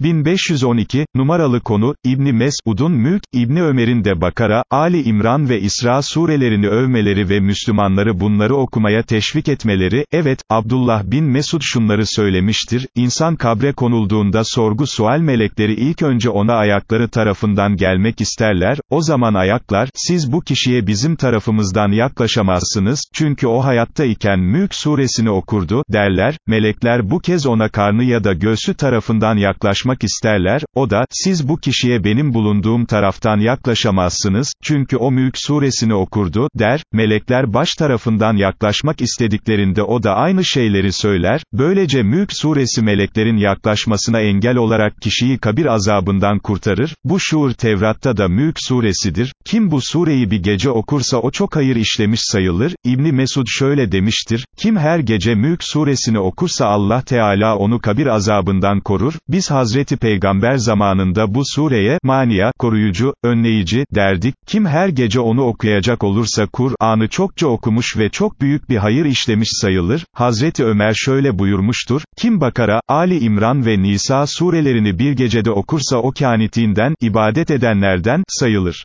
1512, numaralı konu, İbni Mesud'un Mülk, İbni Ömer'in de Bakara, Ali İmran ve İsra surelerini övmeleri ve Müslümanları bunları okumaya teşvik etmeleri, evet, Abdullah bin Mesud şunları söylemiştir, insan kabre konulduğunda sorgu sual melekleri ilk önce ona ayakları tarafından gelmek isterler, o zaman ayaklar, siz bu kişiye bizim tarafımızdan yaklaşamazsınız, çünkü o hayatta iken Mülk suresini okurdu, derler, melekler bu kez ona karnı ya da göğsü tarafından yaklaşmak yaklaşmak isterler, o da, siz bu kişiye benim bulunduğum taraftan yaklaşamazsınız, çünkü o Mülk suresini okurdu, der, melekler baş tarafından yaklaşmak istediklerinde o da aynı şeyleri söyler, böylece Mülk suresi meleklerin yaklaşmasına engel olarak kişiyi kabir azabından kurtarır, bu şuur Tevrat'ta da Mülk suresidir, kim bu sureyi bir gece okursa o çok hayır işlemiş sayılır, İbni Mesud şöyle demiştir, kim her gece Mülk suresini okursa Allah Teala onu kabir azabından korur, biz Hazreti Hazreti Peygamber zamanında bu sureye, mania, koruyucu, önleyici, derdik, kim her gece onu okuyacak olursa Kur'an'ı çokça okumuş ve çok büyük bir hayır işlemiş sayılır, Hazreti Ömer şöyle buyurmuştur, kim Bakara, Ali İmran ve Nisa surelerini bir gecede okursa o kânitinden, ibadet edenlerden, sayılır.